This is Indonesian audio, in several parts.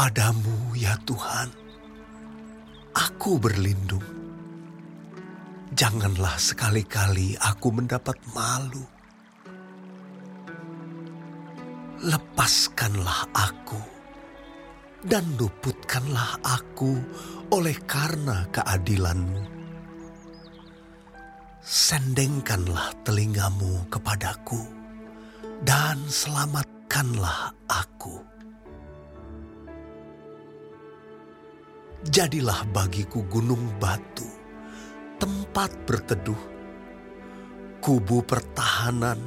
Kepadamu ya Tuhan, aku berlindung. Janganlah sekali-kali aku mendapat malu. Lepaskanlah aku dan luputkanlah aku oleh karena keadilanmu. Sendengkanlah telingamu kepadaku dan selamatkanlah aku. Jadilah bagiku gunung batu, tempat berteduh, kubu pertahanan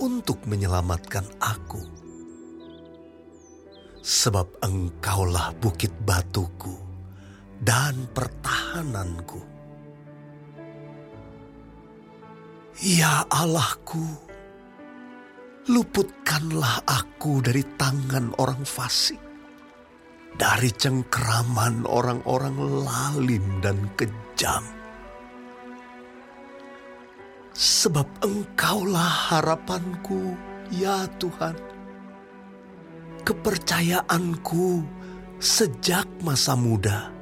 untuk menyelamatkan aku. Sebab engkaulah bukit batuku dan pertahananku. Ya Allahku, luputkanlah aku dari tangan orang fasik dari cengkeraman orang-orang lalim dan kejam. Sebab engkaulah harapanku, ya Tuhan. Kepercayaanku sejak masa muda,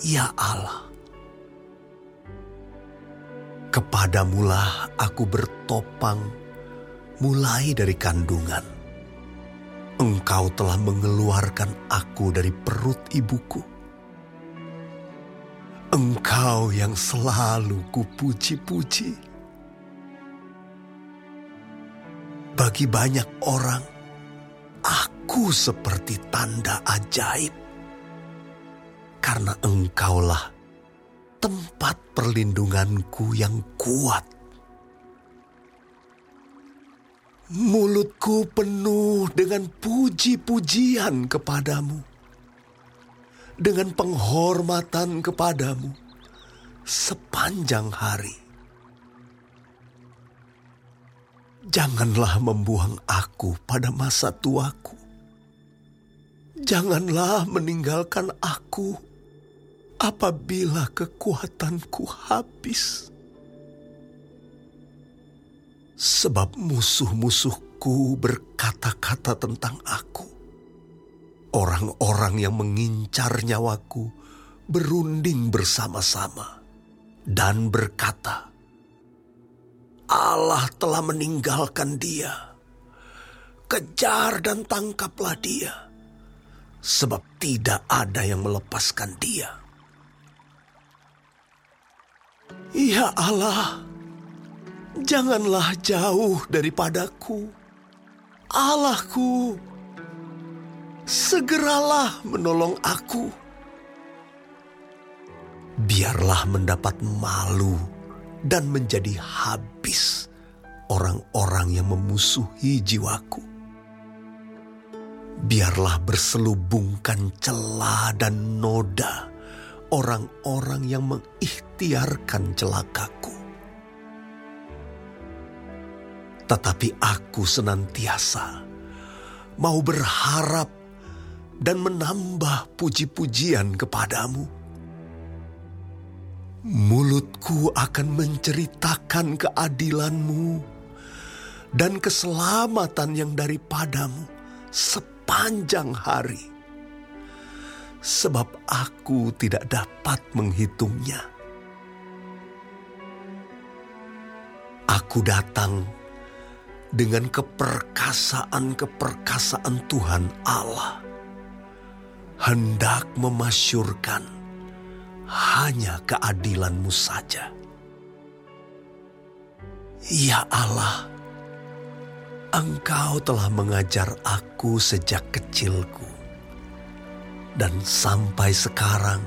ya Allah. Kepadamulah aku bertopang mulai dari kandungan Engkau telah mengeluarkan aku dari perut ibuku. Engkau yang selalu kupuji-puji. Bagi banyak orang, aku seperti tanda ajaib. Karena engkaulah tempat perlindunganku yang kuat Mulutku penuh dengan puji-pujian kepadamu, dengan penghormatan kepadamu sepanjang hari. Janganlah membuang aku pada masa tuaku. Janganlah meninggalkan aku apabila kekuatanku habis sebab musuh-musuhku berkata-kata tentang aku. Orang-orang yang mengincar nyawaku berunding bersama-sama dan berkata, Allah telah meninggalkan dia. Kejar dan tangkaplah dia, sebab tidak ada yang melepaskan dia. Ya Allah, janganlah jauh daripadaku. Allahku, segeralah menolong aku. Biarlah mendapat malu dan menjadi habis orang-orang yang memusuhi jiwaku. Biarlah berselubungkan celah dan noda orang-orang yang mengikhtiarkan celakaku tetapi aku senantiasa mau berharap dan menambah puji-pujian kepadamu. Mulutku akan menceritakan keadilanmu dan keselamatan yang daripadamu sepanjang hari. Sebab aku tidak dapat menghitungnya. Aku datang dengan keperkasaan-keperkasaan Tuhan Allah, hendak memasyurkan hanya keadilanmu saja. Ya Allah, Engkau telah mengajar aku sejak kecilku, dan sampai sekarang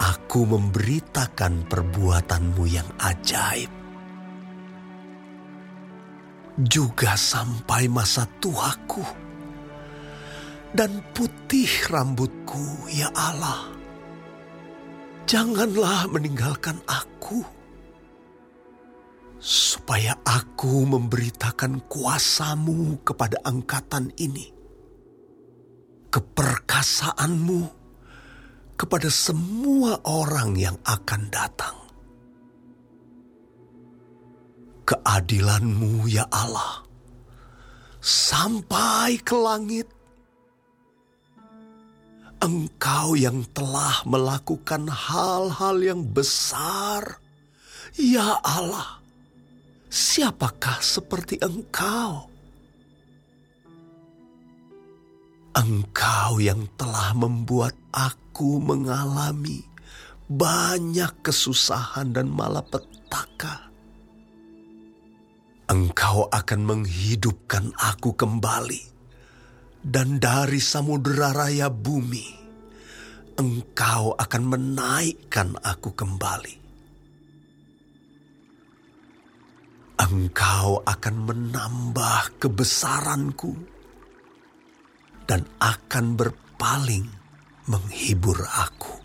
aku memberitakan perbuatanmu yang ajaib juga sampai masa tuaku. Dan putih rambutku, ya Allah. Janganlah meninggalkan aku. Supaya aku memberitakan kuasamu kepada angkatan ini. Keperkasaanmu kepada semua orang yang akan datang keadilanmu ya Allah sampai ke langit Engkau yang telah melakukan hal-hal yang besar. Ya Allah, siapakah seperti Engkau? Engkau yang telah membuat aku mengalami banyak kesusahan dan malapetaka. Engkau akan menghidupkan aku kembali dan dari samudera raya bumi, engkau akan menaikkan aku kembali. Engkau akan menambah kebesaranku dan akan berpaling menghibur aku.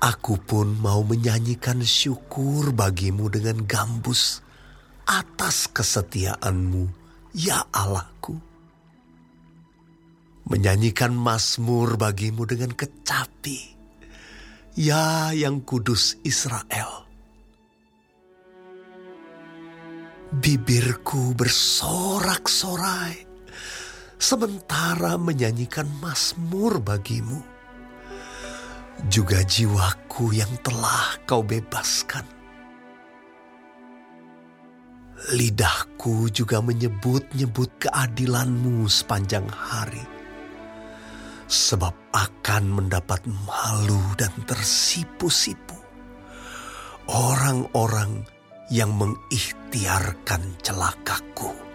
Aku pun mau menyanyikan syukur bagimu dengan gambus atas kesetiaanmu ya Allahku. Menyanyikan Mazmur bagimu dengan kecapi, ya yang kudus Israel. Bibirku bersorak-sorai, sementara menyanyikan Mazmur bagimu. Juga jiwaku yang telah kau bebaskan Lidahku juga menyebut-nyebut keadilanmu sepanjang hari. Sebab akan mendapat malu dan tersipu-sipu. Orang-orang yang mengikhtiarkan celakaku.